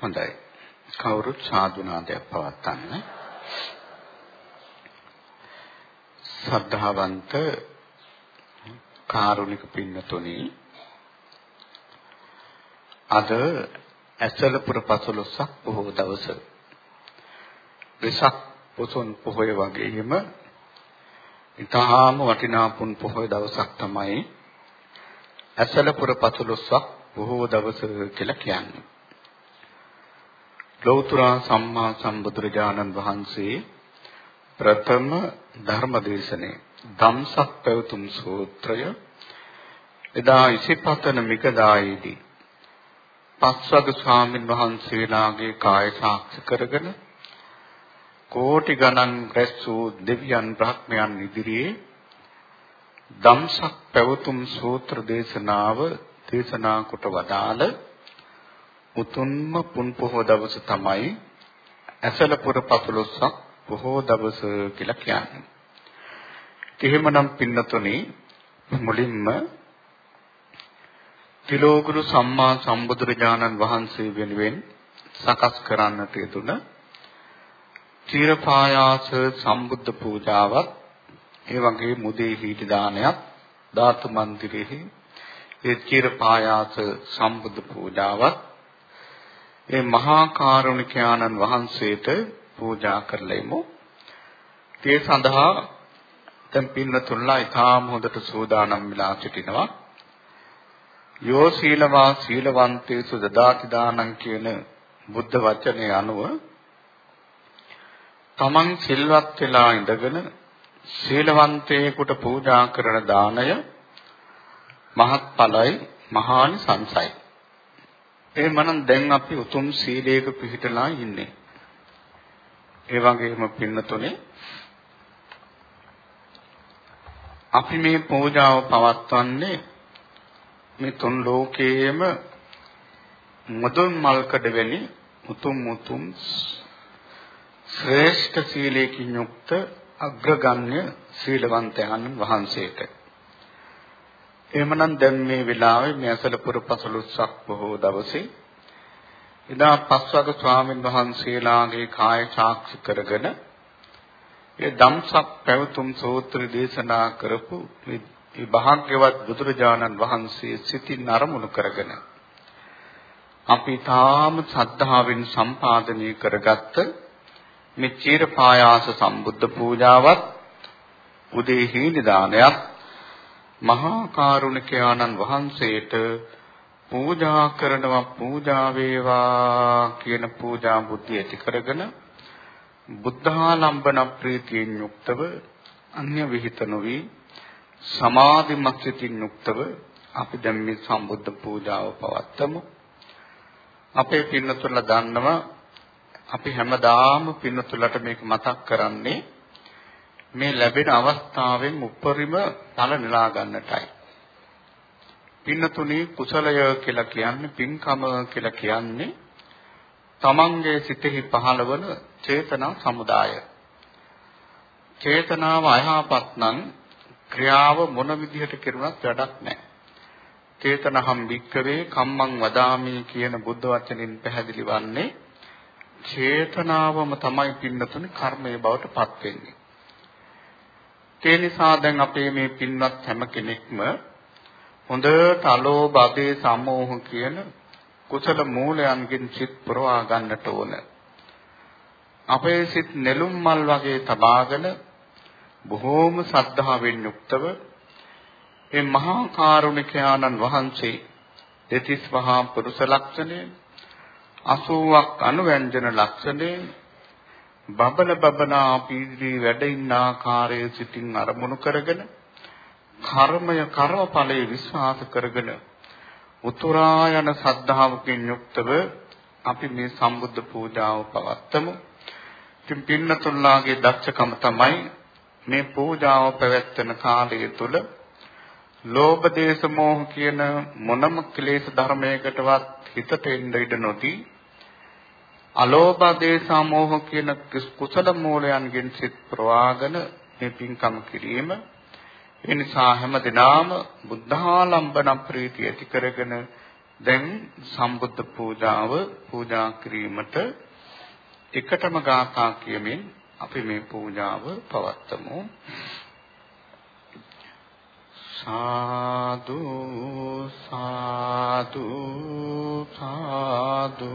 හොඳයි. කවුරුත් සාදුනාදයක් පවත්වන්න. සද්ධාවන්ත කාරුණික පින්නතුනි අද ඇසලපුර පසළොස්වක බොහෝ දවස වෙසක් පොසොන් පොහොය වගේම ඊටාම වටිනා පුන් පොහොය දවසක් තමයි ඇසලපුර පසළොස්වක බොහෝ දවස කියලා කියන්නේ. ලෞතර සම්මා සම්බුදුරජාණන් වහන්සේ ප්‍රථම ධර්මදේශනේ ධම්සක් පැවතුම් සූත්‍රය එදා ඉසිපතන මිගදායේදී පස්වග ස්වාමින් වහන්සේලාගේ කාය සාක්ෂි කරගෙන කෝටි ගණන් රැස් වූ දෙවියන් බ්‍රහ්මයන් ඉදිරියේ ධම්සක් පැවතුම් සූත්‍ර දේශනාව දේශනා කොට වදාළ උතුම්ම පුන් පොහොව දවස තමයි ඇසලපුර පතුලොස්සක් පොහොව දවස කියලා කියන්නේ. එහෙමනම් පින්නතුනි මුලින්ම තිලෝගුරු සම්මා සම්බුදුරජාණන් වහන්සේ වෙනුවෙන් සකස් කරන්නට යෙදුන චීරපායාස සම්බුද්ධ පූජාවත් ඒ වගේ මුදේ හීටි දානයක් ධාතු මන්දිරෙහි ඒ චීරපායාස සම්බුද්ධ පූජාවත් ඒ මහා කරුණිකයාණන් වහන්සේට පූජා කරලෙමු. ඒ සඳහා දැන් පින්නතුන්ලා ඊටාම හොඳට සූදානම් වෙලා සිටිනවා. යෝ සීලවා සීලවන්තේසු දදාති දානං කියන බුද්ධ වචනේ අනුව තමන් සිල්වත් වෙලා ඉඳගෙන සීලවන්තයෙකුට පූජා කරන දාණය මහත්ඵලයි මහානි සංසයි. එහෙමනම් දැන් අපි උතුම් සීලයක පිහිටලා ඉන්නේ. ඒ වගේම පින්නතුනේ අපි මේ පූජාව පවත්වන්නේ මේ තුන් ලෝකයේම මුදුන් මල්කඩ වැනි උතුම් උතුම් ශ්‍රේෂ්ඨ සීලයකින් යුක්ත අග්‍රගණ්‍ය සීලවන්තයන් වහන්සේට එහෙමනම් දැන් මේ වෙලාවේ මේ අසලපුර පසළොස්වක බොහෝ දවසේ එදා පස්වග ස්වාමීන් වහන්සේලාගේ කාය සාක්ෂි කරගෙන ඒ ධම්සක් පැවතුම් සූත්‍ර දේශනා කරපු මේ භාග්‍යවත් බුදුරජාණන් වහන්සේ සිතින් අරමුණු කරගෙන අපි තාම සද්ධාවෙන් සම්පාදනය කරගත්ත මේ චීරපායාස සම්බුද්ධ පූජාවත් උදේ හීනි දානයක් මහා කරුණිකයාණන් වහන්සේට පූජා කරනවා පූජා වේවා කියන පූජා බුද්ධිය ඇති කරගෙන බුද්ධාලම්බන ප්‍රීතියෙන් යුක්තව අන්‍ය විහිත නොවි සමාධිමත් සිතින් යුක්තව අපි දැන් මේ සම්බුද්ධ පූජාව පවත්වමු. අපේ පින්නතුල්ලා දන්නවා අපි හැමදාම පින්නතුලට මේක මතක් කරන්නේ මේ ලැබෙන අවස්ථාවෙන් උපරිම ඵල නෙලා ගන්නටයි. පින්නතුණී කුසලය කියලා කියන්නේ පින්කම කියලා කියන්නේ තමන්ගේ සිතෙහි පහළවන චේතනා සමුදාය. චේතනාව අයහපත් නම් ක්‍රියාව මොන විදිහට කෙරුණත් වැඩක් නැහැ. චේතනහම් වික්කවේ කම්මං වදාමි කියන බුද්ධ වචනින් පැහැදිලි වන්නේ චේතනාවම තමයි පින්නතුනේ කර්මයේ බවට පත් වෙන්නේ. ඒ නිසා දැන් අපේ මේ පින්වත් හැම කෙනෙක්ම හොඳට අලෝභ අධේ සමෝහ කියන කුසල මූලයන්ගෙන් සිත් පුරවා ගන්නට ඕන. අපේ සිත් නෙළුම් මල් වගේ තබාගෙන බොහෝම සද්ධාවෙන් යුක්තව මේ මහා කරුණිකයාණන් වහන්සේ දෙතිස් මහා පුරුෂ ලක්ෂණය 80ක් අනුවැන්ජන ලක්ෂණය බබල බබනා පීඩී වැඩ ඉන්න ආකාරයේ සිටින් අරමුණු කරගෙන කර්මය කර්මඵලයේ විශ්වාස කරගෙන උතුරා යන සද්ධාවකින් යුක්තව අපි මේ සම්බුද්ධ පූජාව පවත්වමු. ඉතින් පින්නතුල්ලාගේ දක්ෂකම තමයි මේ පූජාව පැවැත්වෙන කාලය තුල ලෝභ දේශ මොහ කියන මොනම ක්ලේශ ධර්මයකටවත් හිතට එන්න ඉඩ නොදී අලෝභ දේශ මොහ කියන කුසල මූලයන්ගෙන් සිත් ප්‍රවාහගෙන මේ පින්කම් කිරීම ඒ නිසා හැම දිනාම බුද්ධාලම්බන ප්‍රීතිය ඇති කරගෙන දැන් සම්බුද්ධ පූජාව පූජා කිරීමට එකටම ගාථා කියමින් අපි මේ පූජාව පවත්වමු. සාදු සාදු සාදු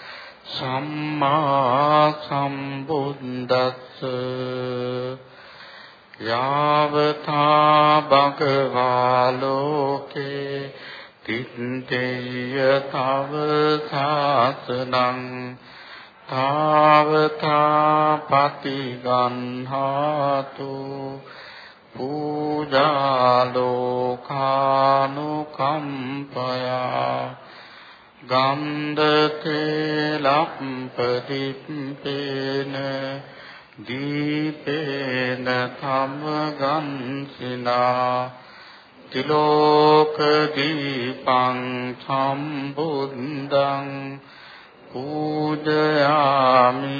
සම්මා සම්බුද්දස්ස යාවතා භගවා ලෝකේ තිත්තේය තව සාසනං තාවතා පතිගන්හාතු පූජාලෝකානුකම්පයා ගන්ධතේ ලප්පදිප්පේන දීපේන තමගන්සිනා තිලෝක දීපං සම්බුද්ධං පූජයාමි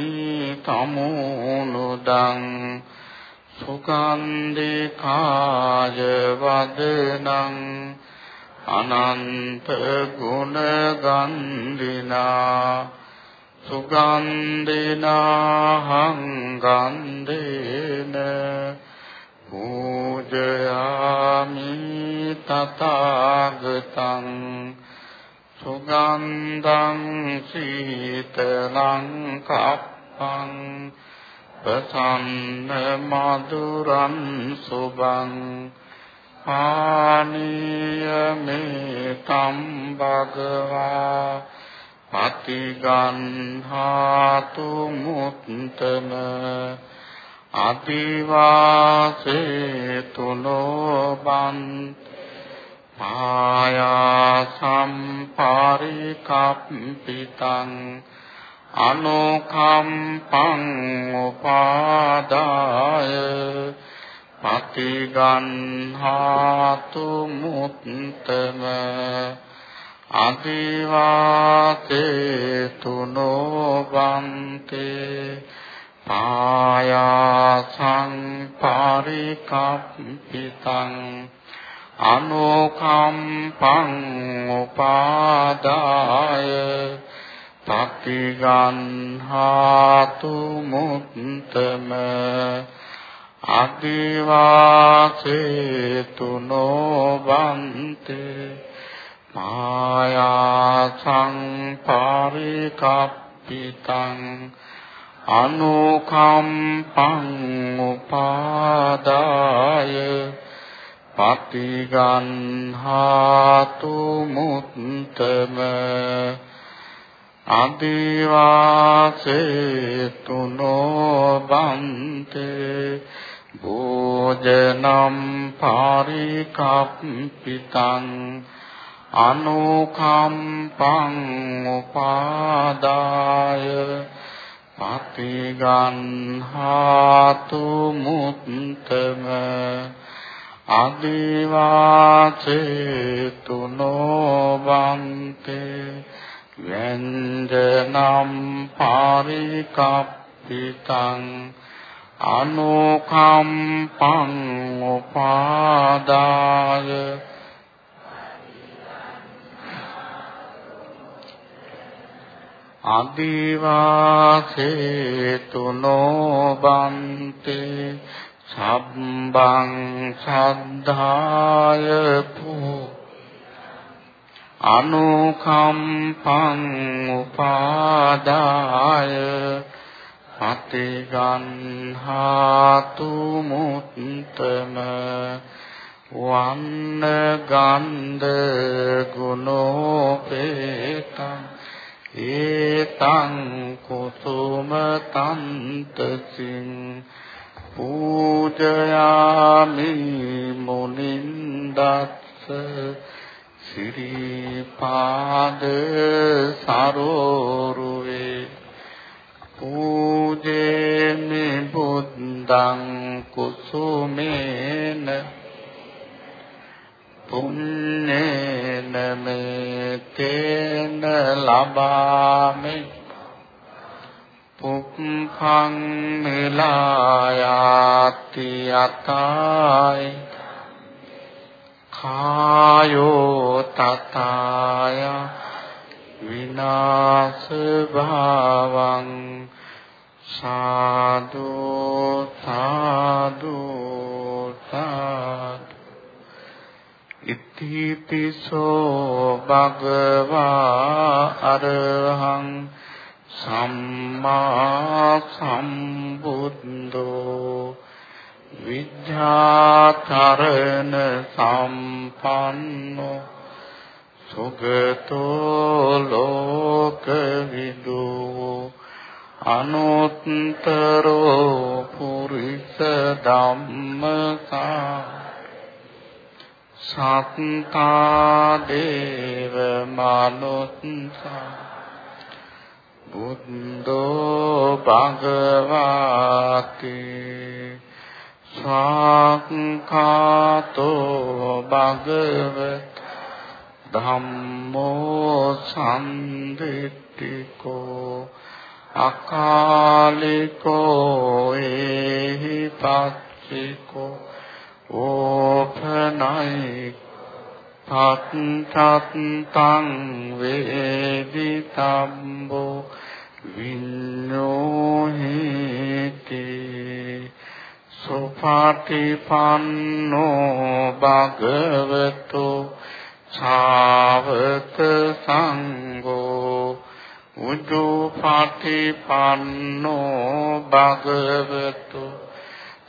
තමුනුදං සුගන්ධිකාය වදනං අනන්ත ගුණ ගන්දිනා සුගන්ධිනාහං ගන්ධේන පූජයාමි තථාගතං සුගන්ධං සීතලං කප්පං ප්‍රසන්න මధుරං සුභං පානීය මේ තම් භගවා පතිගන්හාතු මුත්තම අදිවාසේ තුනෝ බන් පායා සම්පාරිකප්පිතං අනුකම්පං උපාදාය පතිගන්හාතු මුත්තම අදිවාතේ තුනෝ වන්තේ පායාසං පරිකප්පිතං අනුකම්පං උපාදාය පතිගන්හාතු මුත්තම අදිවාසේතුනෝ වන්තේ මායාසං පාරිකප්පිතං අනුකම්පං උපාදාය පතිගන්හාතු මුත්තම අදිවාසේතුනෝ බන්තේ භෝජනම් පාරිකප්පිතං අනුකම්පං උපාදාය පතිගන්හාතු මුත්තම අදිවාචේතුනෝ වන්තේ වෙන්දනම් පාරිකප්පිතං අනුකම්පං උපාදාය. අදිවාසේතුනෝ බන්තේ සබ්බං සද්ධාය පෝ අනුකම්පං උපාදාය. පතිගන්හාතු මුත්තම වන්න ගන්ධ ගුණෝපේතං ඒතං කුසුම තන්තසින් පූජයාමි මුනින්දස්ස සිරිපාද සරෝරුවේ පූජේමි බුද්ධං කුසුමේන පුන්නේන මේතේන ලබාමි පුප්පං මිලායාති අතයි කායෝ තතාය විනාශ භාවං සාදු සාදු සාදු. ඉතිපිසෝ භගවා අරහං සම්මා සම්බුද්ධෝ විද්‍යාතරණ සම්පන්නෝ. සුගතෝ ලෝකවිදු. අනුත්තරෝ පුරිස ධම්මසා සත්තා දේව මනුත්සා බුද්ධෝ භගවාති ස්වාක්ඛාතෝ භගවත ධම්මෝ සම්දිට්ඨිකෝ අකාලිකෝ ඒහි පච්චිකෝ ඕපනයි පත්තත්තං වේදිතම්බෝ විඤ්ඤෝහිති සුපාටිපන්නෝ භගවතු ඡාවත සංඝෝ උජුපාටිපන්නෝ භගවතු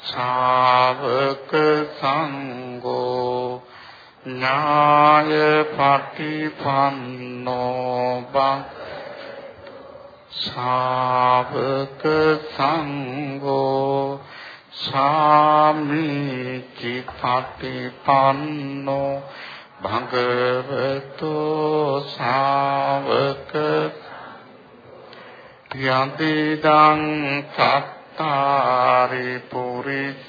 ශාවක සංඝෝ ඥාය පටිපන්නෝ බං ශාවක සංඝෝ සාමිචි පටිපන්නෝ භගවතු ශාවක යදිදං සත් චත්තාරි පුරිස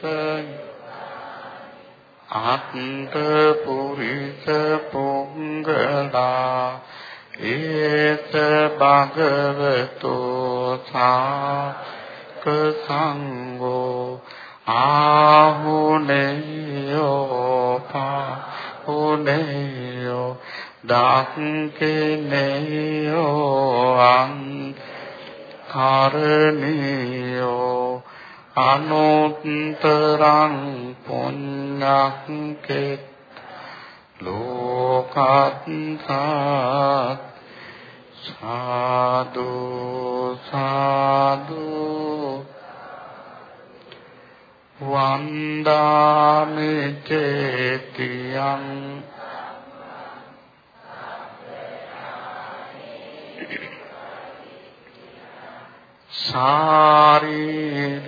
ආත්ත පුරිස පුංගලා ඒස භගවතු සාක සංඝෝ ආහුනේයෝ පාහුනේයෝ දාක්කේනේයෝ අං කරණියෝ අනුත්තරං පුඤ්ඤක්කෙත් ලෝකත් සාදු සාදු වන්දාමි චේතියං ශාරීරික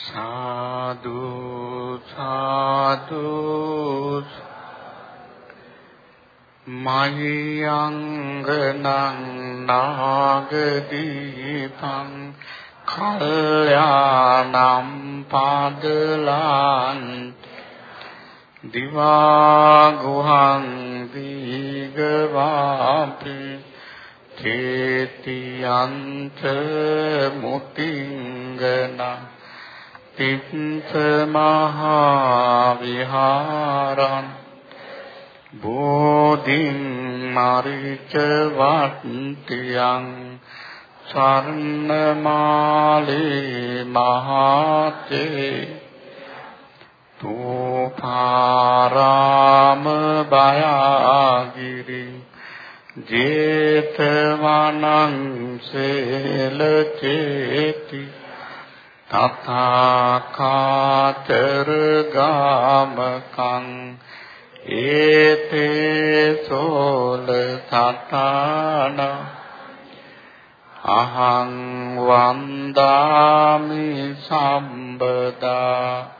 සාදු සාදු. මහියංගනං නාගදීපං කල්යානම් පාදලාන් දිවා ගුහං දීගවාපි චේතියන්ත මුතිංගන තිස්ස මහා විහාරං බෝධින් මරිච වට්ටියං ස්වර්ණමාලේ මහතේ තෝපාරාම බයාගිරි ජේතවනං සේලචේති තථාකාතර ගාමකං ඒතේ සෝල සතානා අහං වන්දාමි සම්බදා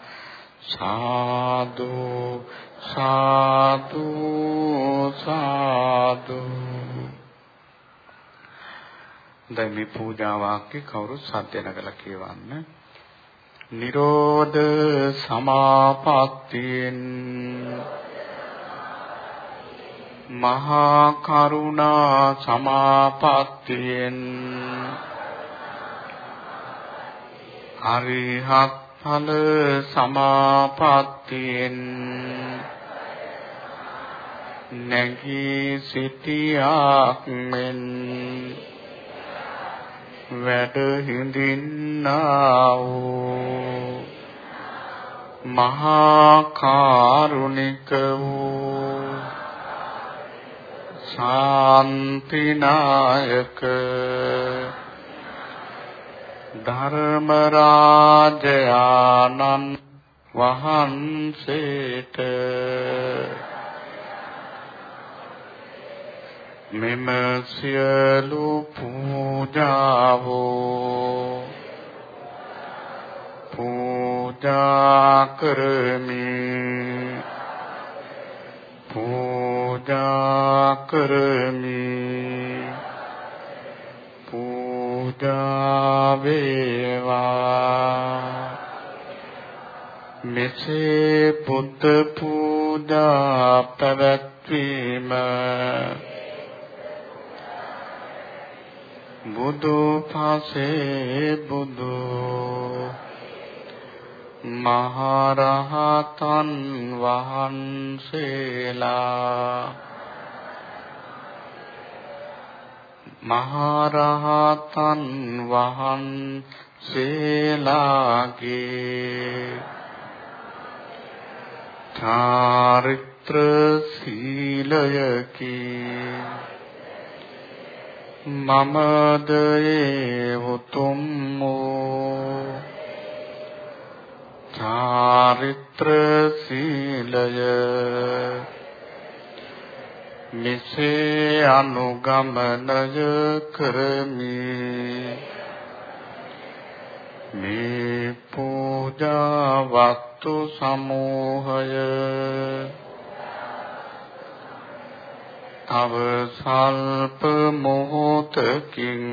සාදු සාදු සාදු. දැන් මේ පූජා වාක්‍ය කවුරු සත්‍ය නගලා කියවන්න. නිරෝධ සමාපත්තියෙන් මහා කරුණා සමාපත්තියෙන් අරිහත් ඵල සමාපත්තියෙන් නැගී සිටියාක් මෙන් වැඩ හිඳින්නා වූ මහා කාරුණික වූ ශාන්තිනායක ධර්ම රාජයානන් වහන්සේට මෙම සියලු පූජාවෝ පූජා කරමි පූජා කරමි පූජා වේවා මෙසේ බුද්ධ පූජා පැවැත්වීම බුදු පසේ බුදු මහරහතන් වහන්සේලා මහරහතන් වහන්සේලාගේ චාරිත්‍ර සීලයකී. මමද ඒ උතුම් වූ චාරිත්‍ර සීලය මෙසේ අනුගමනය කරමි. මේ පූජා වස්තු සමූහය. තව සල්ප මොහොතකින්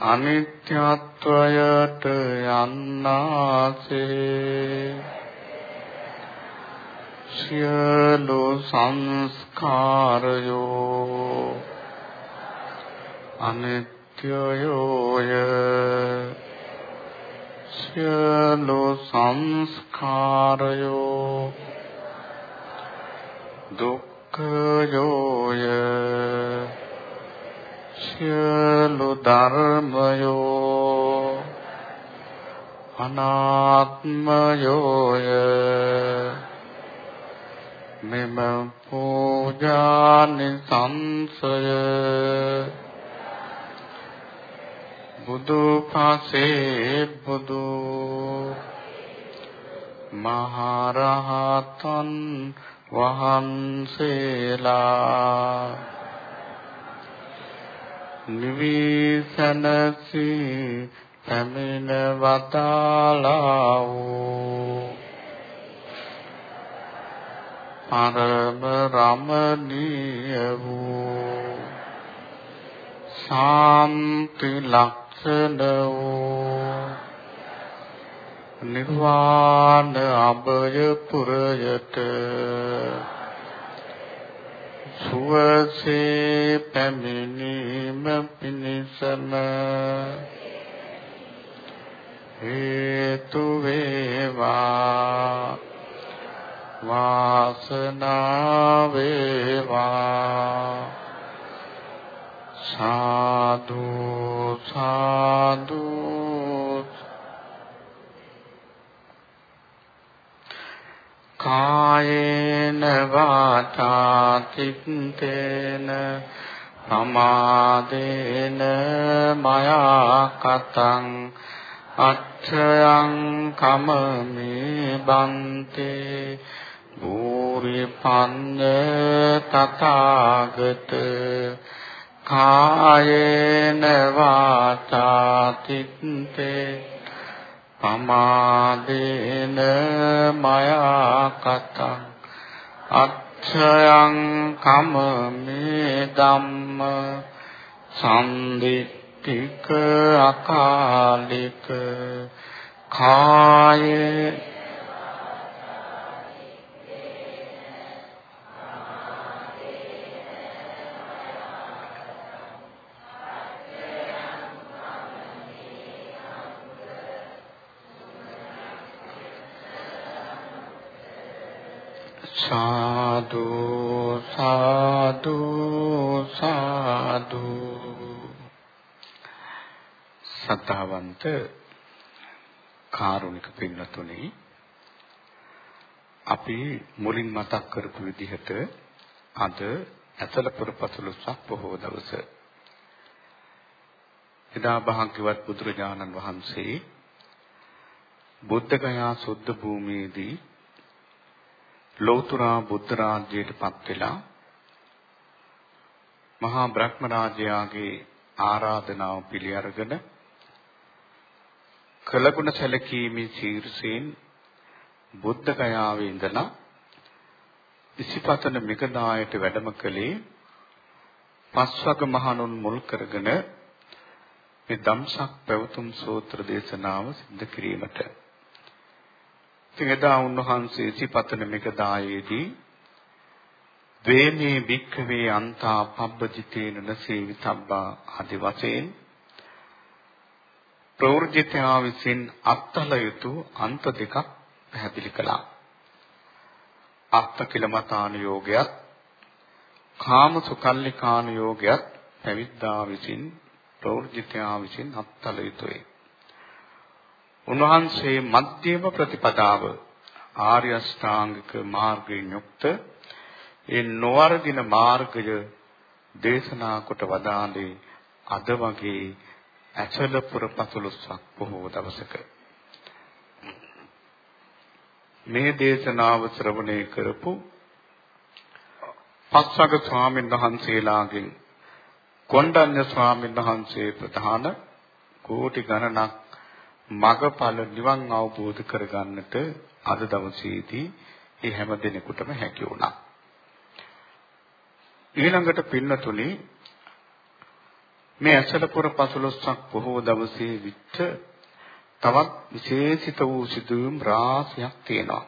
අනිත්‍යත්වයට යන්නාසේ. සියලු සංස්කාරයෝ අනිත්‍යයෝය. සියලු සංස්කාරයෝ දුක්ඛයෝය. සියලු ධර්මයෝ අනාත්මයෝය. මෙම පූජානි සංසය. බුදු පසේ බුදු මහරහතන් වහන්සේලා නිවිසනසී පැමිණ වතාලා වූ පරම රමණීය වූ ශාන්ති ලක්ෂණ වූ නිර්වාණ අභය පුරයට සුවසේ පැමිණීම පිණිසම හේතු වේවා වාසනාව වේවා. සාදු සාදු. කායේන වාචා චිත්තේන සමාදේන මයා කතං අච්ඡයං කමමේ බන්තේ භූරි පඤ්ඤ තථාගත කායේන වාචා චිත්තේ පමාදේන මයා කතං අච්ඡයං කමමේ ධම්ම සම්දිත්තික අකාලික කායේ සාදු සාදු සාදු සත්‍යවන්ත කාරුණික පින්නතුනි අපි මුලින් මතක් කරපු විදිහට අද ඇතලපුර පසළොස්වක පොහොව දවස. එදා භාග්‍යවත් බුදුරජාණන් වහන්සේ බුද්ධ ගයා සුද්ධ භූමියේදී ලෞතර බුද්ධ රාජ්‍යයට පත් වෙලා මහා බ්‍රහ්ම රාජයාගේ ආරාධනාව පිළි අරගෙන කළගුණ සැලකීමේ ශීර්ෂයෙන් බුද්ධ ගයාවේ ඉඳලා ඉසිපතන මෙගදායට වැඩම කළේ පස්වග මහණුන් මුල් කරගෙන මේ ධම්සක් පැවතුම් සූත්‍ර දේශනාව සිද්ධ කිරීමට. ඉතින් එදා උන්වහන්සේ සිපතන මෙගදායේදී ද්වේමේ භික්ඛවේ අන්තා පබ්බජිතේන නසේවිතබ්බා ආදි වශයෙන් ප්‍රවෘජිතයා විසින් අත්තල යුතු අන්ත දෙකක් පැහැදිලි කළා. අත්ත කිලමතාන යෝගයත් කාම සුකල්ලිකාන යෝගයත් පැවිද්දා විසින් ප්‍රවෘජිතයා විසින් අත්තල යුතුය. උන්වහන්සේ මධ්‍යම ප්‍රතිපදාව ආර්ය අෂ්ටාංගික මාර්ගයෙන් යුක්ත ඒ නොවර්ධින මාර්ගය දේශනා කොට වදාළේ අද වගේ ඇසලපුර පසළොස්වක බොහෝ දවසක. මේ දේශනාව ශ්‍රවණය කරපු පස්වග ස්වාමීන් වහන්සේලාගෙන් කොණ්ඩඤ්ඤ ස්වාමීන් වහන්සේ ප්‍රධාන කෝටි ගණනක් මගඵල නිවන් අවබෝධ කරගන්නට අද දවසේදී මේ හැම දිනෙකටම හැකි වුණා. ඊළඟට පින්නතුනේ මේ ඇසලපුර පසළොස්වක බොහෝ දවසේ විච්ච තවත් විශේෂිත වූ සිදුවීම් රාශියක් තියෙනවා.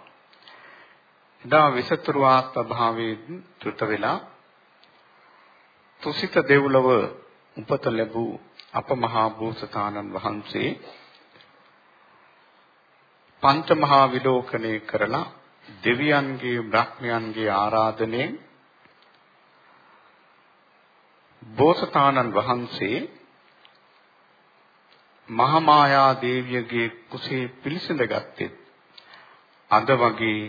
එදා විසතුරු ආත්ම භාවයෙන් තෘත වෙලා තුසිත දෙව්ලොව උපත ලැබූ අපමහා බෝසතාණන් වහන්සේ පංච මහා විලෝකණය කරලා දෙවියන්ගේ බ්‍රහ්මයන්ගේ ආරාධනෙන් බෝසතාණන් වහන්සේ මහමායා දේවියගේ කුසේ පිළිසඳ ගත්තේ අද වගේ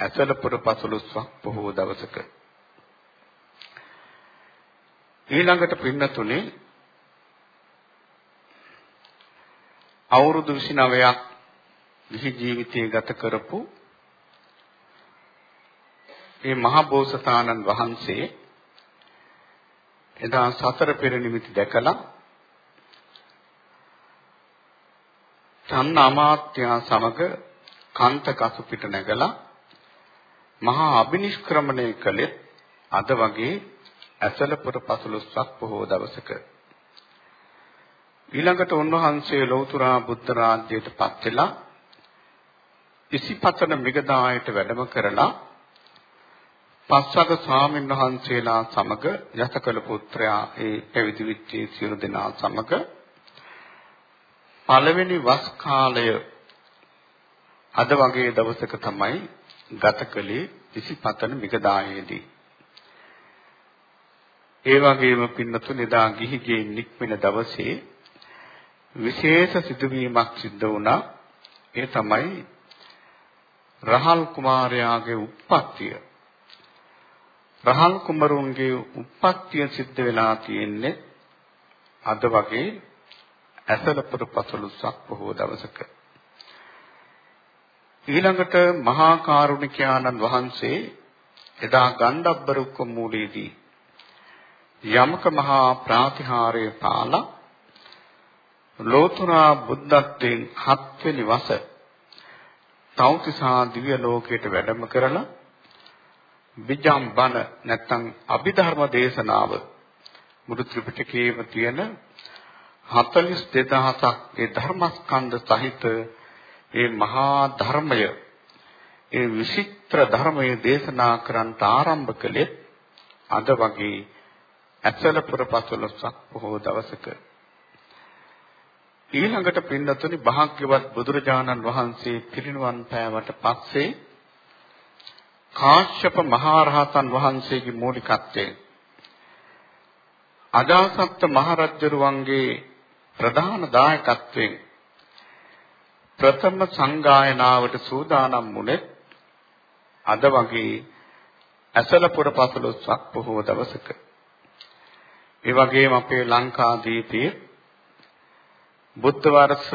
ඇසලපුර පසළොස්වක බොහෝ දවසක. ඊළඟට පින්නතුනේ අවුරුදු 29ක් ගිහි ජීවිතය ගත කරපු මේ මහ බෝසතාණන් වහන්සේ එදා සතර පෙර නිමිති දැකලා චන්න අමාත්‍යා සමග කාන්ත කසු පිට නැගලා මහා අබිනිෂ්ක්‍රමණය කළේ අද වගේ ඇසලපුර පසළොස්වක බොහෝ දවසක. ඊළඟට උන්වහන්සේ ලෞතර බුද්ධ රාජ්‍යයට පත් වෙලා ඉසිපතන මිගදායට වැඩම කරලා පස්වග ස්වාමීන් වහන්සේලා සමග යසකල පුත්‍රයා ඒ පැවිදි වෙච්ච සියලු දෙනා සමග පළවෙනි වස් කාලය අද වගේ දවසක තමයි ගත කළේ ඉසිපතන මිගදායේදී. ඒ වගේම පින්නතුන් එදා ගිහිගේ නික්මෙන දවසේ විශේෂ සිදුවීමක් සිද්ධ වුණා. ඒ තමයි රහල් කුමාරයාගේ උප්පත්තිය. රහල් කුමරුන්ගේ උප්පත්තිය සිද්ධ වෙලා තියෙන්නේ අද වගේ ඇසලපුර පසළොස්වක බොහෝ දවසක. ඊළඟට මහා කරුණිකයාණන් වහන්සේ එදා ගණ්ඩබ්බරුක්ක මූලයේදී යමක මහා ප්‍රාතිහාර්ය පාලා ලෝතුරා බුද්ධත්වයෙන් හත්වෙනි වස තෞතිසා දිව්‍ය ලෝකයට වැඩම කරලා විජම් බණ නැත්නම් අභිධර්ම දේශනාව මුළු ත්‍රිපිටකයේම තියෙන 42000ක් ඒ ධර්මස්කන්ධ සහිත ඒ මහා ධර්මය ඒ විචිත්‍ර ධර්මයේ දේශනා කරන්නට ආරම්භ කළේ අද වගේ ඇසලපුර පසළොස්වක බොහෝ දවසක. ඊළඟට පින්නතුනි භාග්‍යවත් බුදුරජාණන් වහන්සේ පිරිනුවන් පෑවට පස්සේ කාශ්‍යප මහරහතන් වහන්සේගේ මූලිකත්වයෙන් අජාසත් මහරජුරුවන්ගේ ප්‍රධාන දායකත්වයෙන් ප්‍රථම සංගායනාවට සූදානම් වුණේ අද වගේ ඇසලපුර පසළොස්වක බොහෝ දවසක. ඒ වගේම අපේ ලංකාදීපයේ බුද්ධ වර්ෂ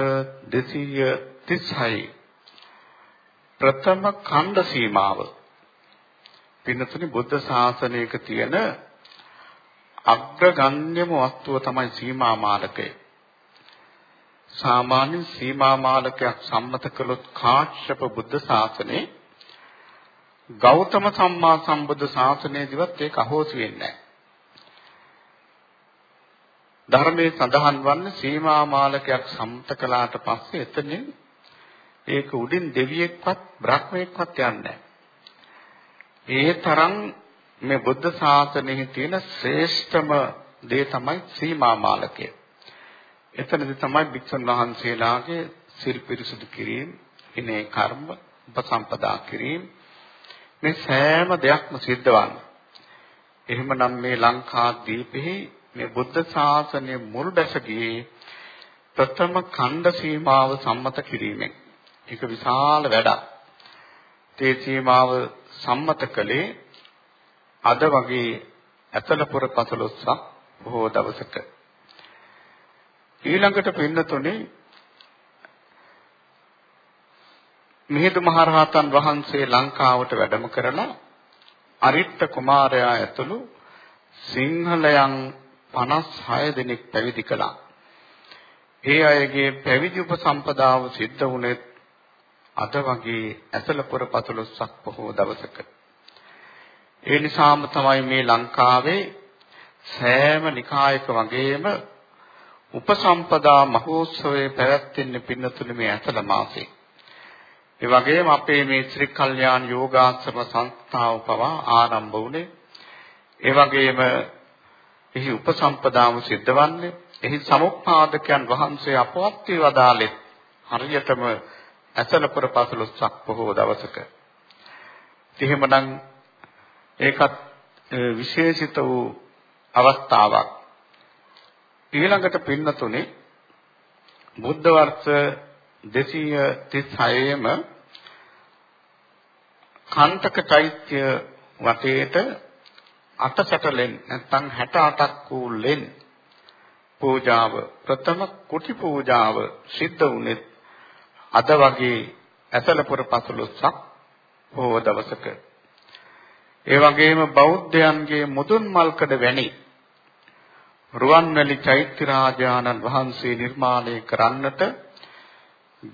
236 ප්‍රථම ඛණ්ඩ සීමාව පින්නතුනි බුද්ධ ශාසනයක තියෙන අග්‍රගණ්‍යම වස්තුව තමයි සීමා මාලකය. සාමාන්‍ය සීමා මාලකයක් සම්මත කළොත් කාශ්‍යප බුද්ධ ශාසනයේ ගෞතම සම්මා සම්බුද්ධ ශාසනයේදීවත් ඒක අහෝසි වෙන්නේ නැහැ. ධර්මයේ සඳහන් වන්නේ සීමා මාලකයක් සම්මත කළාට පස්සේ එතනින් ඒක උඩින් දෙවියෙක්වත් බ්‍රහ්මයෙක්වත් යන්නේ ඒ තරම් මේ බුද්ධ ශාසනයේ තියෙන ශ්‍රේෂ්ඨම දේ තමයි සීමා මාලකය. එතනදී තමයි භික්ෂුන් වහන්සේලාගේ සිල් පිරිසුදු කිරීම, ඉනේ කර්ම, උපසම්පදා කිරීම මේ සෑම දෙයක්ම සිද්ධ වන්නේ. එහෙමනම් මේ ලංකා දීපෙහි මේ බුද්ධ ශාසනයේ මුල් බැස ගියේ ප්‍රථම ඛණ්ඩ සීමාව සම්මත කිරීමෙන්. ඒක විශාල වැඩක්. තේ සීමාව සම්මත කළේ අද වගේ ඇතලපුර පසළොස්වක බොහෝ දවසක. ඊළඟට පින්නතුනේ මිහිඳු මහරහතන් වහන්සේ ලංකාවට වැඩම කරලා අරිට්ඨ කුමාරයා ඇතුළු සිංහලයන් 56 දෙනෙක් පැවිදි කළා. ඒ අයගේ පැවිදි උපසම්පදාව සිද්ධ වුණේ අද වගේ ඇසලපුර පතලොස්සක් බොහෝ දවසක. ඒ නිසාම තමයි මේ ලංකාවේ සෑම නිකායක වගේම උපසම්පදා මහෝත්සවය පැවැත්වෙන්නේ පින්නතුනේ මේ ඇසල මාසේ. ඒ වගේම අපේ මේ ශ්‍රී කල්යාණ යෝගාශ්‍රම සංස්ථාව පවා ආරම්භ වුණේ. ඒ වගේම එහි උපසම්පදාම සිද්ධවන්නේ එහි සමුප්පාදකයන් වහන්සේ අපවත් වදාළෙත් හරියටම ඇසලපුර පසළොස්වක බොහෝ දවසක. එහෙමනම් ඒකත් විශේෂිත වූ අවස්ථාවක්. ඊළඟට පින්නතුනේ බුද්ධ වර්ෂ 236ෙම කන්ටක චෛත්‍ය වටේට අටසැටලෙන් නැත්නම් 68ක් වූ ලෙන් පූජාව ප්‍රථම කුටි පූජාව සිද්ධ වුනේ අද වගේ ඇසලපුර පසළොස්වක බොහෝ දවසක. ඒ වගේම බෞද්ධයන්ගේ මුදුන් මල්කඩ වැනි රුවන්වැලි චෛත්‍ය රාජානන් වහන්සේ නිර්මාණය කරන්නට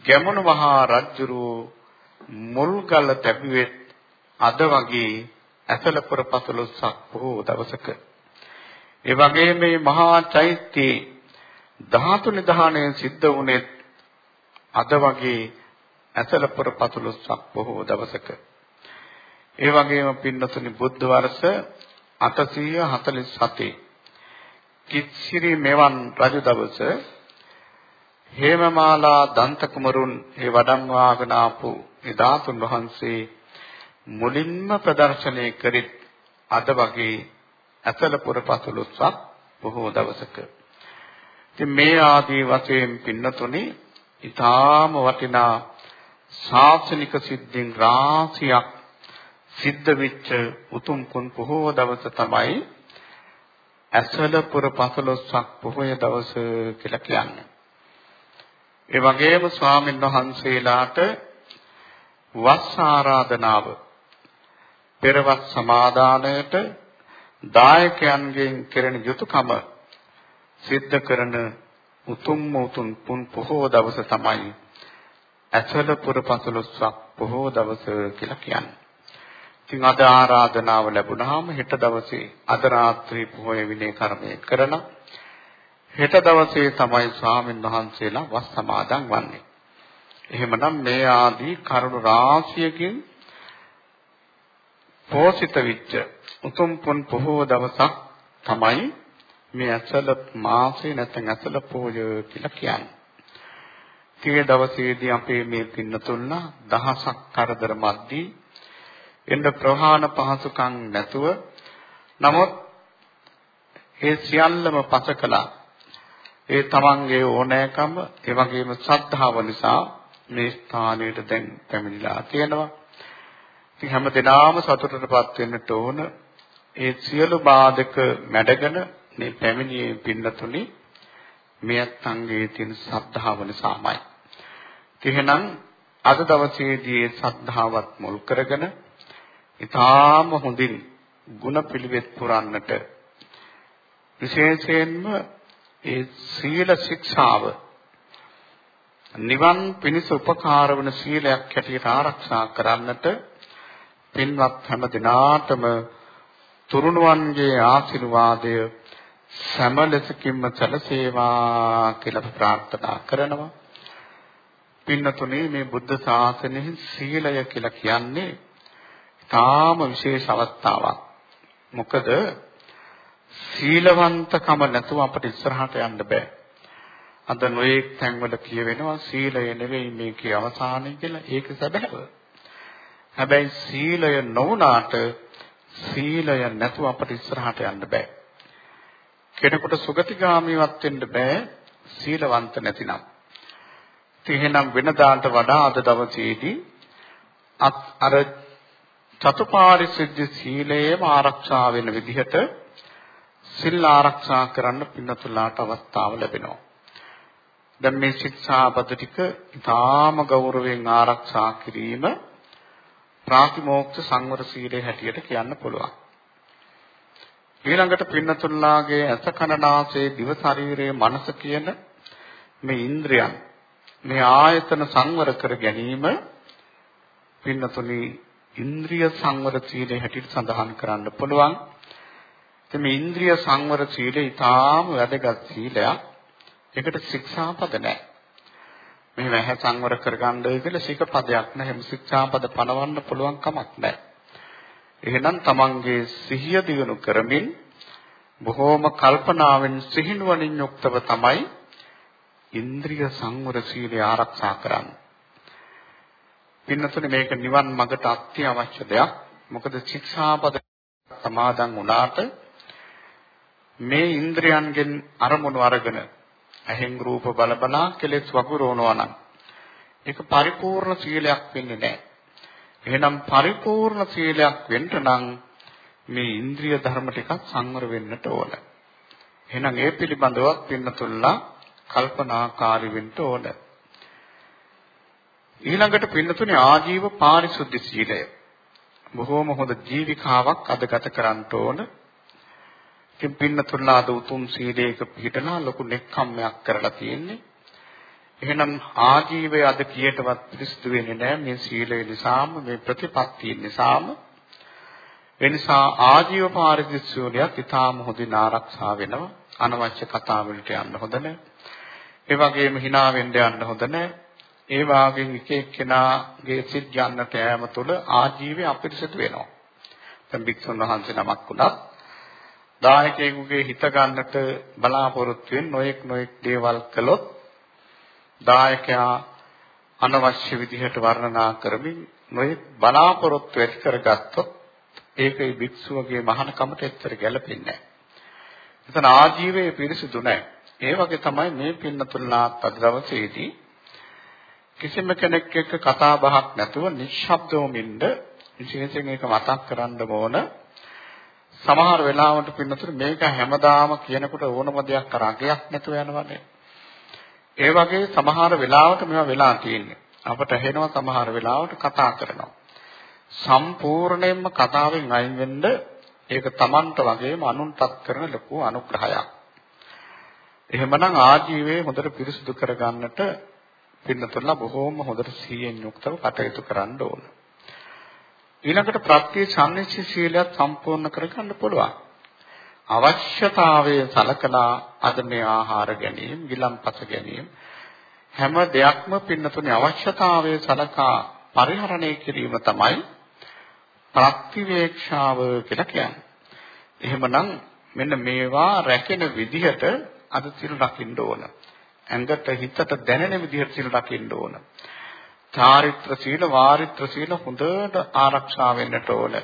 ගැමුණු මහා රජුරෝ මුල්ගල තැබුවෙත් අද වගේ ඇසලපුර පසළොස්වක බොහෝ දවසක. ඒ වගේම මේ මහා චෛත්‍යයේ ධාතු නිධානය සිද්ධ වුණේ අද වගේ ඇසලපුර පසළොස්වක බොහෝ දවසක. ඒ වගේම පින්නතුනි බුද්ධ වර්ෂ 847 කිච්චිරි මෙවන් රජු දවස හේමමාලා දන්ත කුමරුන් ඒ වඩම් වාගෙන ආපු ඒ ධාතුන් වහන්සේ මුලින්ම ප්‍රදර්ශනය කරිත් අද වගේ ඇසලපුර පසළොස්වක බොහෝ දවසක. ඉතින් මේ ආදී වශයෙන් පින්නතුනි ඊටාම වටිනා ශාසනික සිද්ධීන් රාශියක් සිද්ධ වෙච්ච උතුම් කුන් පොහොව දවස තමයි ඇසලපුර පසළොස්වක පොහොය දවස කියලා කියන්නේ. ඒ වගේම ස්වාමීන් වහන්සේලාට වස් ආරාධනාව පෙරවත් සමාදානයට දායකයන්ගෙන් කෙරෙන යුතුයකම සිද්ධ කරන උතුම් උතුම් පුන් පොහෝ දවස තමයි ඇසල පුර පසළොස්වක් පොහෝ දවස කියලා කියන්නේ. ඉතින් අද ආරාධනාව ලැබුණාම හෙට දවසේ අද රාත්‍රී පොහොය විනය කර්මය කරලා හෙට දවසේ තමයි ස්වාමීන් වහන්සේලා වස් සමාදන් වන්නේ. එහෙමනම් මේ ආදී කරුණු රාශියකින් පෝෂිත වෙච්ච උතුම් පුන් පොහෝ දවසක් තමයි මේ ඇසල මාසේ නැත්නම් ඇසල පෝය කියලා කියන්නේ. tie දවසේදී අපේ මේ පින්නතුල්ලා දහසක් කරදර මැද්දී එන්න ප්‍රහාණ පහසුකම් නැතුව නමුත් ඒ සියල්ලම පසකලා ඒ තමන්ගේ ඕනෑකම ඒ වගේම ශ්‍රද්ධාව නිසා මේ ස්ථානයට දැන් පැමිණිලා තියෙනවා. ඉතින් හැම දිනාම සතුටටපත් වෙන්නට ඕන. ඒ සියලු බාධක මැඩගෙන මේ පැමිණියේ පින්නතුනි මෙයත් අංගයේ තියෙන ශ්‍රද්ධාව නිසාමයි. එහෙනම් අද දවසේදී ශ්‍රද්ධාවත් මුල් කරගෙන ඊටාම හොඳින් ಗುಣ පිළිවෙත් පුරන්නට විශේෂයෙන්ම ඒ සීල ශික්ෂාව නිවන් පිණිස උපකාර වන සීලයක් හැටියට ආරක්ෂා කරන්නට පින්වත් හැම දිනාටම තුරුණුවන්ගේ ආශිර්වාදය සෑම ලෙසකින්ම සැලසේවා කියලා ප්‍රාර්ථනා කරනවා. පින්නතුනේ මේ බුද්ධ ශාසනයේ සීලය කියලා කියන්නේ තාම විශේෂ අවස්ථාවක්. මොකද සීලවන්තකම නැතුව අපිට ඉස්සරහට යන්න බෑ. අද නොයේක් තැන්වල කියවෙනවා සීලය නෙවෙයි මේකේ අවසානය කියලා. ඒක සැබෑව. හැබැයි සීලය නොවුනාට සීලය නැතුව අපිට ඉස්සරහට යන්න බෑ. කෙනෙකුට සුගතිගාමීවත් වෙන්න බෑ සීලවන්ත නැතිනම්. එහෙනම් වෙනදාට වඩා අද දවසේදී අර චතුපාරිශුද්ධ සීලයම ආරක්ෂා වෙන විදිහට සිල් ආරක්ෂා කරන්න පින්නතුලාට අවස්ථාව ලැබෙනවා. දැන් මේ ශික්ෂාපද ටික ඊටාම ගෞරවයෙන් ආරක්ෂා කිරීම ප්‍රාතිමෝක්ෂ සංවර සීලේ හැටියට කියන්න පුළුවන්. ඊළඟට පින්නතුල්ලාගේ ඇස කන නාසය දිව ශරීරයේ මනස කියන මේ ඉන්ද්‍රයන් මේ ආයතන සංවර කර ගැනීම පින්නතුනි ඉන්ද්‍රිය සංවර සීලේ හැටියට සඳහන් කරන්න පුළුවන්. ඉතින් මේ ඉන්ද්‍රිය සංවර සීලය ඊටාම වැදගත් සීලයක්. ඒකට ශික්ෂාපද නැහැ. මෙහෙම ඇහැ සංවර කරගන්නයි කියලා ශික්ෂාපදයක් නැහැ. මේ ශික්ෂාපද පනවන්න පුළුවන් කමක් නැහැ. එහෙනම් තමන්ගේ සිහිය දියුණු කරමින් බොහෝම කල්පනාවෙන් සිහිනුවණින් යුක්තව තමයි ඉන්ද්‍රිය සංවර සීලය ආරක්ෂා කරන්නේ. පින්නතුනේ මේක නිවන් මඟට අත්‍යවශ්‍ය දෙයක්. මොකද ශික්ෂාපද සමාදන් වුණාට මේ ඉන්ද්‍රයන්ගෙන් අරමුණු අරගෙන ඇහෙන් රූප බලබලා කෙලෙස් වගුරවනවා නම් ඒක පරිපූර්ණ සීලයක් වෙන්නේ නැහැ. එහෙනම් පරිපූර්ණ සීලයක් වෙන්න නම් මේ ඉන්ද්‍රිය ධර්ම ටිකක් සංවර වෙන්නට ඕන. එහෙනම් ඒ පිළිබඳව පින්නතුල්ලා කල්පනාකාරී වෙන්න ඕන. ඊළඟට පින්නතුනේ ආජීව පාරිශුද්ධ සීලය. බොහෝම හොඳ ජීවිකාවක් අද ගත කරන්න ඕන. ඉතින් පින්නතුල්ලා අද උතුම් සීලයක පිළිපදලා ලොකු නෙක්ඛම්මයක් කරලා තියෙන්නේ. එහෙනම් ආජීවය අද කීයටවත් පිරිසිදු වෙන්නේ නැහැ මේ සීලය නිසාම මේ ප්‍රතිපත්තිය නිසාම. ඒ නිසා ආජීව පාරිශුද්ධියක් ඊටාම හොඳින් ආරක්ෂා වෙනවා. අනවශ්‍ය කතා වලට යන්න හොඳ නැහැ. ඒ වගේම hina වෙන්න යන්න හොඳ නැහැ. ඒ වාගෙන් එක එක්කෙනාගේ සිත් යන්නට යෑම තුළ ආජීවය අපිරිසිදු වෙනවා. දැන් භික්ෂුන් වහන්සේ නමක් උනත් දායකයෙකුගේ හිත ගන්නට බලාපොරොත්තු වෙන නොඑක් නොඑක් දේවල් කළොත් දායකයා අනවශ්‍ය විදිහට වර්ණනා කරමින් නොඑක් බලාපොරොත්තු ඇති කරගත්තොත් ඒකේ භික්ෂුවගේ මහානකමට එච්චර ගැලපෙන්නේ නැහැ. එතන ආජීවයේ පිරිසිදු නැහැ. ඒ වගේ තමයි මේ පින්නතුල්ලාත් අද දවසේදී කිසිම කෙනෙක් එක්ක කතා බහක් නැතුව නිශ්ශබ්දවම ඉන්න විශේෂයෙන් ඒක මතක් කරන්න ඕන. සමහර වෙලාවට පින්නතුරු මේක හැමදාම කියනකොට ඕනම දෙයක් කරගයක් නැතුව යනවනේ. ඒ වගේ සමහර වෙලාවට මේවා වෙලා තියෙන්නේ. අපට ඇහෙනවා සමහර වෙලාවට කතා කරනවා. සම්පූර්ණයෙන්ම කතාවෙන් අයින් වෙන්න ඒක Tamanට වගේම අනුන්ටත් කරන ලොකු අනුග්‍රහයක්. එහෙමනම් ආජීවයේ හොඳට පිරිසිදු කරගන්නට පින්නතුල්ලා බොහෝම හොඳට සීයෙන් යුක්තව කටයුතු කරන්න ඕන. ඊළඟට ප්‍රත්‍ය සම්නිච්ච සීලයක් සම්පූර්ණ කරගන්න පුළුවන්. අවශ්‍යතාවය සලකලා අද මේ ආහාර ගැනීම, ගිලම්පස ගැනීම හැම දෙයක්ම පින්නතුනේ අවශ්‍යතාවය සලකා පරිහරණය කිරීම තමයි ප්‍රතිවේක්ෂාව කියලා කියන්නේ. එහෙමනම් මෙන්න මේවා රැකෙන විදිහට අද සිල් රකින්න ඕන. ඇඟට හිතට දැනෙන විදිහට සිල් රකින්න ඕන. චාරිත්‍ර සීල වාරිත්‍ර සීල හොඳට ආරක්ෂා වෙන්නට ඕන.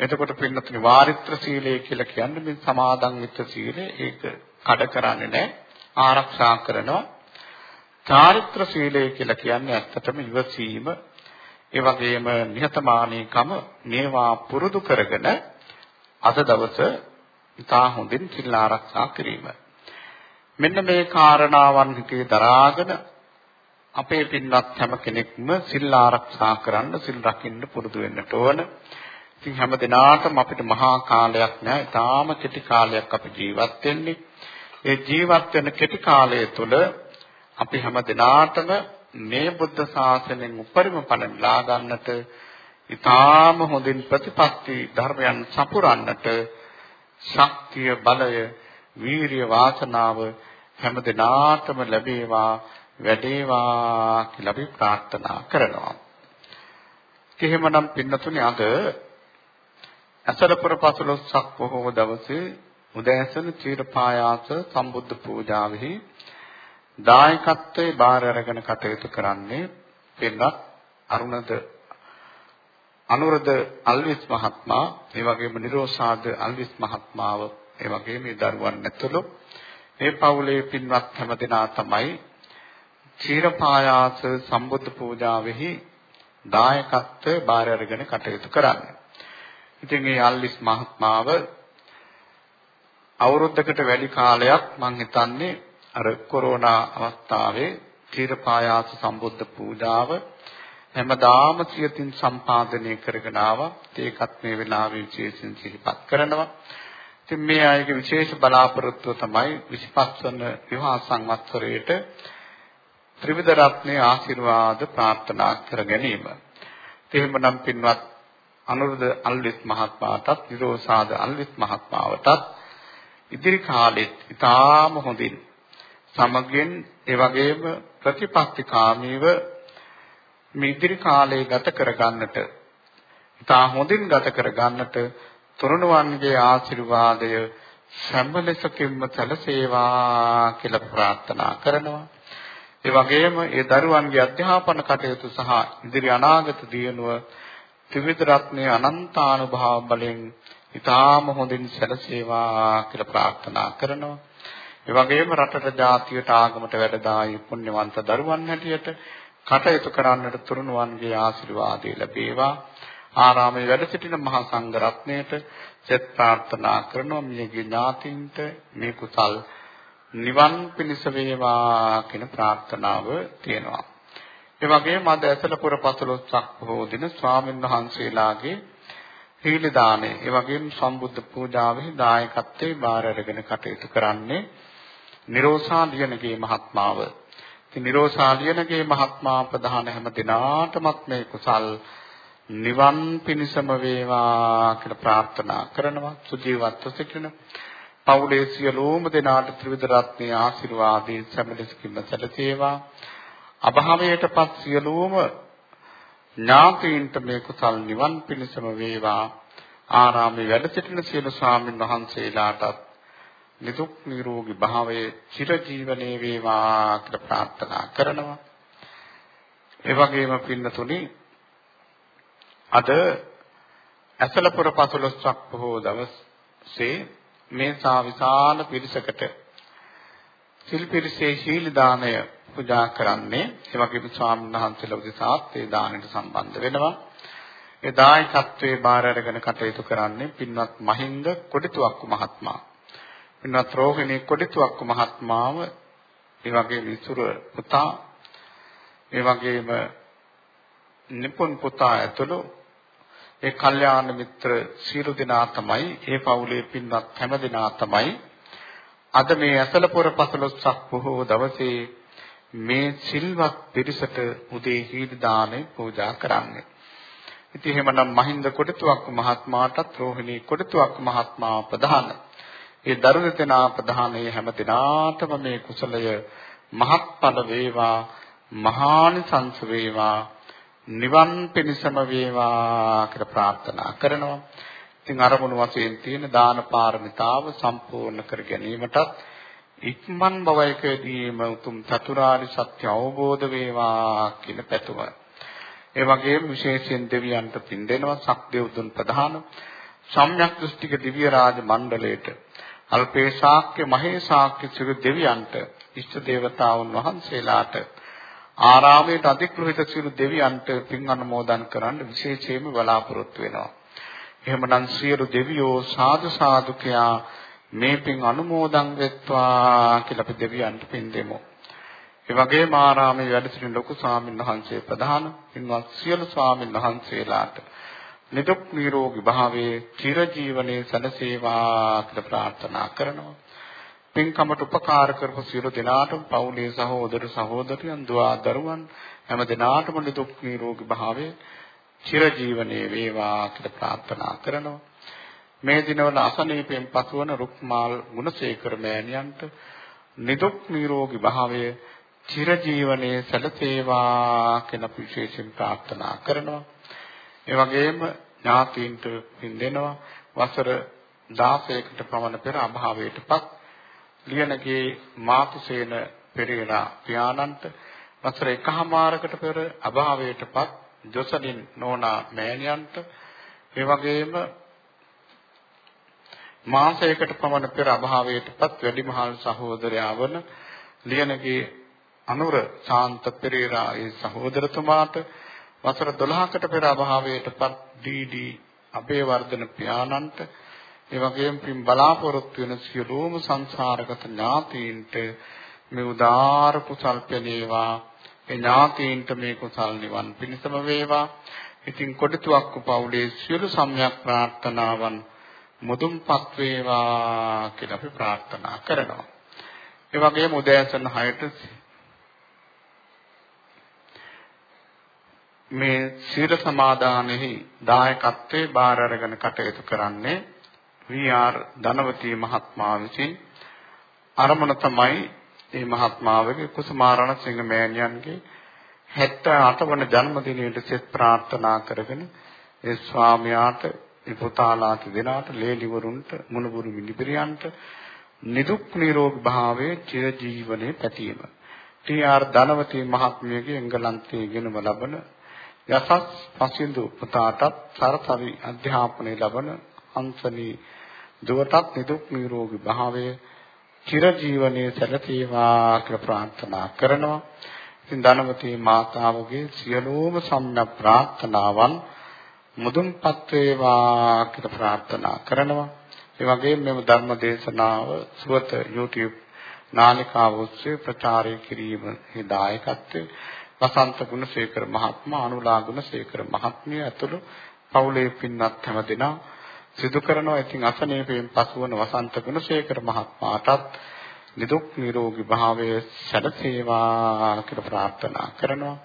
එතකොට පින්නතුනි වාරිත්‍ර සීලය කියලා කියන්නේ මේ සමාදන් වෙච්ච සීලය ඒක කඩ කරන්නේ නැහැ ආරක්ෂා කරනවා. චාරිත්‍ර සීලය කියලා කියන්නේ ඇත්තටම ඉවසීම ඒ වගේම නිහතමානීකම මේවා පුරුදු කරගෙන අද දවස ඉතා හොඳින් සිල් ආරක්ෂා කිරීම. මෙන්න මේ කාරණාවන් හිතේ දරාගෙන අපේ පින්වත් හැම කෙනෙක්ම සිල් ආරක්ෂා කරන්න සිල් රකින්න පුරුදු වෙන්නට ඕන. ඉතින් හැම දිනාටම අපිට මහා කාලයක් නෑ. ඊටාම කෙටි කාලයක් අපි ජීවත් වෙන්නේ. ඒ ජීවත් වෙන කෙටි කාලය තුළ අපි හැම දිනාටම මේ බුද්ධ ශාසනයෙන් උපරිම ඵල ලා ගන්නට ඊටාම හොඳින් ප්‍රතිපත්ති ධර්මයන් සපුරන්නට ශක්තිය බලය වීරිය වාසනාව හැම දිනාටම ලැබේවා වැඩේවා කියලා අපි ප්‍රාර්ථනා කරනවා. එහෙමනම් පින්නතුනේ අද අසරපුර පසළොස්වක බොහෝ දවසේ උදෑසන චීරපායාස සම්බුද්ධ පූජාවෙහි දායකත්වයේ බාර අරගෙන කටයුතු කරන්නේ පින්වත් අරුණද අනුරද අල්විස් මහත්මයා ඒ වගේම නිරෝෂාද අල්විස් මහත්මාව ඒ වගේම මේ දරුවන් ඇතුළු මේ පවුලේ පින්වත් හැමදෙනා තමයි චීරපායාස සම්බුද්ධ පූජාවෙහි දායකත්වය බාර අරගෙන කටයුතු කරන්නේ. ඉතින් මේ අල්විස් මහත්මාව අවුරුද්දකට වැඩි කාලයක් මම හිතන්නේ අර කොරෝනා අවස්ථාවේ චීරපායාස සම්බුද්ධ පූජාව හැමදාම සියතින් සම්පාදනය කරගෙන ආවා. ඒකත් මේ වෙලාවේ විශේෂයෙන් සිහිපත් කරනවා. ඉතින් මේ අයගේ විශේෂ බලාපොරොත්තුව තමයි 25 වන විවාහ සංවත්සරයේට ත්‍රිවිධ රත්නයේ ආශිර්වාද ප්‍රාර්ථනා කර ගැනීම. එහෙමනම් පින්වත් අනුරුද අල්විස් මහත්මයාටත් නිරෝසාද අල්විස් මහත්මාවටත් ඉදිරි කාලෙත් ඊටාම හොඳින් සමගින් ඒ වගේම ප්‍රතිපත්තිකාමීව මේ ඉදිරි කාලය ගත කර ගන්නට ඉතා හොඳින් ගත කර ගන්නට තරුණවන්ගේ ආශිර්වාදය සම්ම ලෙසකින්ම සැලසේවා කියලා ප්‍රාර්ථනා කරනවා. ඒ වගේම ඒ දරුවන්ගේ අධ්‍යාපන කටයුතු සහ ඉදිරි අනාගත දියුණුව ත්‍රිවිධ රත්නයේ අනන්තානුභාව බලෙන් ඊටාම හොඳින් සැලසේවා කියලා ප්‍රාර්ථනා කරනවා. ඒ වගේම රටට ජාතියට ආගමට වැඩදායි පුණ්‍යවන්ත දරුවන් හැටියට කටයුතු කරන්නට තුරුණුවන්ගේ ආශිර්වාදය ලැබේවා. ආරාමයේ වැඩ සිටින මහා සංඝ රත්නයට සෙත් ප්‍රාර්ථනා කරනවා මියගේ ඥාතින්ට මේ කුසල් නිවන් පිණිස වේවා කියන ප්‍රාර්ථනාව තියෙනවා. ඒ වගේම අද ඇසලපුර පසළොස්වක බොහෝ දින ස්වාමීන් වහන්සේලාගේ සීල දාණය, ඒ වගේම සම්බුද්ධ පූජාවෙහි දායකත්වයේ බාර අරගෙන කටයුතු කරන්නේ නිරෝසා ලියනගේ මහත්මාව. ඉතින් නිරෝසා ලියනගේ මහත්මා ප්‍රධාන හැම දිනාටමත් මේ කුසල් නිවන් පිණසම වේවා කියලා ප්‍රාර්ථනා කරනවා සුජීවත්ව සිටින පවුලේ සියලුම දෙනාට ත්‍රිවිධ රත්නයේ ආශිර්වාදයෙන් සැමලෙසකින්ම සැලසේවා අභාවයටපත් සියලුම ඥාතීන්ට මේ කුසල් නිවන් පිණසම වේවා ආරාමේ වැඩ සිටින සියලු ස්වාමින් වහන්සේලාටත් නිදුක් නිරෝගී භාවයේ චිරජීවනයේ වේවා කියලා ප්‍රාර්ථනා කරනවා. ඒ වගේම පින්නතුනි අද ඇසලපුර පසළොස්වක බොහෝ දවසේ මේ සා විශාල පිරිසකට සිල් පිරිසේ ශීල දාණය පූජා කරන්නේ ඒ වගේම ස්වාමීන් වහන්සේලා උදෙසාත් ඒ දාණයට සම්බන්ධ වෙනවා. ඒ දායකත්වයේ බාර අරගෙන කටයුතු කරන්නේ පින්වත් මහින්ද කොටිතුවක්කු මහත්මයා. පින්වත් රෝහිණී කොටිතුවක්කු මහත්මාව ඒ වගේම ඉසුර පුතා ඒ වගේම නිපුන් පුතා ඇතුළු ඒ කල්යාණ මිත්‍ර සියලු දෙනා තමයි ඒ පවුලේ පින්වත් හැම දෙනා තමයි අද මේ ඇසල පොර පසළොස්වක බොහෝ දවසේ මේ සිල්වත් පිරිසට උදේ හීන දානේ පූජා කරන්නේ. ඉතින් එහෙමනම් මහින්ද කොටතුවක් මහත්මයාටත් රෝහිණී කොටතුවක් මහත්මයා ප්‍රධාන. ඒ දරුණු දෙනා ප්‍රධානයේ හැම දිනාටම මේ කුසලය මහත්ඵල වේවා මහානිසංස වේවා නිවන් පිණසම වේවා කියලා ප්‍රාර්ථනා කරනවා. ඉතින් අරමුණු වශයෙන් තියෙන දාන පාරමිතාව සම්පූර්ණ කර ගැනීමටත් ඉක්මන් භවයකදීම උතුම් චතුරාර්ය සත්‍ය අවබෝධ වේවා කියන පැතුම. ඒ වගේම විශේෂයෙන් දෙවියන්ට පින් දෙනවා සක්දේවතුන් ප්‍රධාන සම්්‍යක් දෘෂ්ටික දිව්‍ය රාජ මණ්ඩලයට අල්පේ ශාක්‍ය මහේ ශාක්‍ය සිරු දෙවියන්ට ඉෂ්ට දේවතාවුන් වහන්සේලාට ආරාමයට අධිග්‍රහිත සියලු දෙවියන්ට පින් අනුමෝදන් කරන්න විශේෂයෙන්ම බලාපොරොත්තු වෙනවා. එහෙමනම් සියලු දෙවියෝ සාදු සාදු කියා මේ පින් අනුමෝදන් වෙත්වා කියලා අපි දෙවියන්ට පින් දෙමු. ඒ වගේම ආරාමයේ වැඩ සිටින ලොකු ස්වාමීන් වහන්සේ ප්‍රධාන පින්වත් සියලු ස්වාමීන් වහන්සේලාට නිදුක් නිරෝගී භාවයේ චිරජීවනයේ සැලසේවා කියලා ප්‍රාර්ථනා කරනවා. පින්කමට උපකාර කරපු සියලු දෙනාටම පවුලේ සහෝදර සහෝදරියන් දුවා දරුවන් හැම දෙනාටම නිදුක් නිරෝගී භාවයේ චිරජීවනයේ වේවා කියලා ප්‍රාර්ථනා කරනවා. මේ දිනවල අසනීපයෙන් පසුවන රුක්මාල් ගුණසේකර මෑණියන්ට නිදුක් නිරෝගී භාවයේ චිරජීවනයේ සැලසේවා කියලා විශේෂයෙන් ප්‍රාර්ථනා කරනවා. ඒ වගේම ඥාතීන්ට පින් දෙනවා. වසර 16කට පමණ පෙර අභාවයටපත් ලියනගේ මාතුසේන පෙරේරා පියාණන්ට වසර එකහමාරකට පෙර අභාවයටපත් ජොසලින් නෝනා මෑණියන්ට ඒ වගේම මාසයකට පමණ පෙර අභාවයටපත් වැඩිමහල් සහෝදරයා වන ලියනගේ අනුර ශාන්ත පෙරේරා ඒ සහෝදරතුමාට වසර 12කට පෙර අභාවයටපත් ඩී.ඩී. අබේවර්ධන පියාණන්ට ඒ වගේම පින් බලාපොරොත්තු වෙන සියලුම සංසාරගත ඥාතීන්ට මේ උදාාර කුසල් පෙළේවා ඒ ඥාතීන්ට මේ කුසල් නිවන් පිණසම වේවා. ඉතින් කොටතුවක් පවුලේ සියලු සම්‍යක් ප්‍රාර්ථනාවන් මුදුන්පත් වේවා කියලා අපි ප්‍රාර්ථනා කරනවා. ඒ වගේම උදෑසන 6ට මේ සීල සමාදානෙහි දායකත්වයේ බාර අරගෙන කටයුතු කරන්නේ වී.ආර්. ධනවතී මහත්මයා විසින් අරමුණ තමයි මේ මහත්මාවගේ කුසමාරණ සිංහ මෑණියන්ගේ 78 වන ජන්මදිනයට සෙත් ප්‍රාර්ථනා කරගෙන ඒ ස්වාමියාට ඒ පුතාලාට දෙනාට ලේලිවරුන්ට මුණුබුරු මිනිපිරියන්ට නිදුක් නිරෝගී භාවයේ චිර ජීවනයේ පැතීම. ටී.ආර්. ධනවතී මහත්මියගේ එංගලන්තයේ ඉගෙනම ලබන යසස් පසින්දු පුතාටත් සරසවි අධ්‍යාපනය ලබන හංසනී දුවටත් නිදුක් නිරෝගී භාවය චිර ජීවනයේ සැලසේවා කියලා ප්‍රාර්ථනා කරනවා. ඉතින් ධනවතී මාතාවගේ සියලුම සම්්‍යක් ප්‍රාර්ථනාවන් මුදුන්පත් වේවා කියලා ප්‍රාර්ථනා කරනවා. ඒ වගේම මෙම ධර්ම දේශනාව සුවත YouTube නාලිකාව ඔස්සේ ප්‍රචාරය කිරීම හිදායකත්වයේ වසන්ත ගුණසේකර මහත්මයා අනුලා ගුණසේකර මහත්මිය ඇතුළු පවුලේ පින්වත් හැමදෙනා සිදු කරනවා. ඉතින් අසනීපයෙන් පසුවන වසන්ත ගුණසේකර මහත්මයාටත් නිදුක් නිරෝගී භාවයේ සැලසේවා කියලා ප්‍රාර්ථනා කරනවා.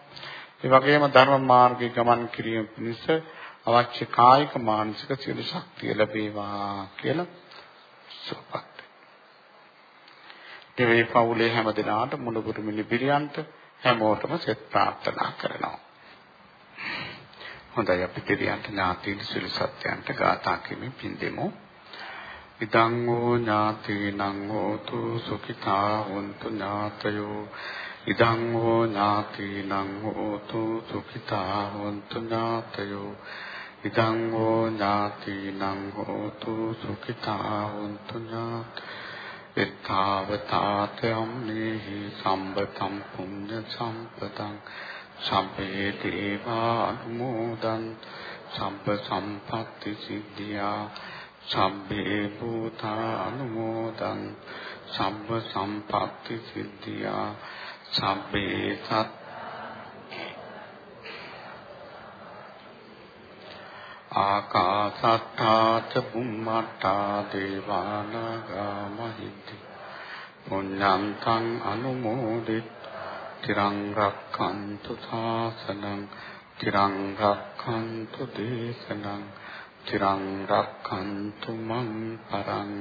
ඒ වගේම ධර්ම මාර්ගයේ ගමන් කිරීම පිණිස අවශ්‍ය කායික මානසික සියලු ශක්තිය ලැබේවා කියලා සුපත්. දෙවේ පවුලේ හැම දිනාට මුණුබුරු මිනිබිරියන්ට හැමෝටම සෙත් ප්‍රාර්ථනා කරනවා. හොඳයි අපි දෙවියන්ට ඥාතීන් සිළු සත්‍යයන්ට ගාථා කිමින් පින් දෙමු. ඉදං ඕ ඥාතීනං හෝතු සුඛිතා හොන්තු ඥාතයෝ ඉදං ඕ ඥාතීනං හෝතු සුඛිතා හොන්තු ඥාතයෝ ඉදං ඕ ඥාතීනං හෝතු සුඛිතා හොන්තු ඥාත එත්තාවතාතයම් නේහි සම්බතම් පුඤ්ඤ සම්පතං සම්පේ දේවා අනුමෝදන් සම්ප සම්පatti සිද්ධියා සම්බේ භූතා අනුමෝදන් සම්ප සම්පatti සිද්ධියා සම්බේ සත් ආකාසත්තා ච බුම්මත්තා දේවානාගා මහිද්දි පුඤ්ඤන්තං අනුමෝදිත තිරං රක්ඛන්තු සාසනං තිරං රක්ඛන්තු දේශනං තිරං රක්ඛන්තු මං පරං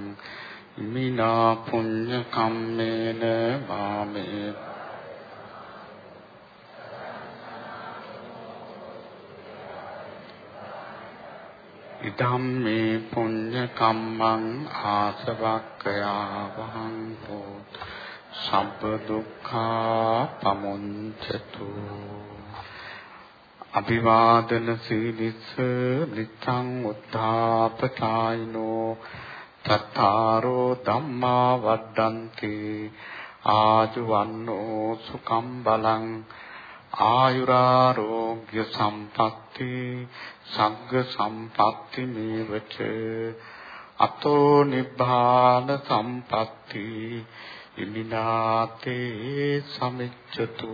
මිනා පුඤ්ඤ කම්මේන මාමේ ඉදම්මේ පුඤ්ඤ කම්මං ආසවක්ඛයා වහං හෝ සබ්බ දුක්ඛා පමුඤ්චතු අභිවාදන සීලිස්ස නිච්ඡං උද්ධාපතායිනෝ තත්තාරෝ ධම්මා වඩ්ඩන්ති ආජුවන්නෝ සුකම් බලං ආයුරාරෝග්‍ය සම්පatti සග්ග සම්පatti මේවච අතෝ නිබ්බාන සම්පatti ඉමිනාතේ සමිච්ඡතු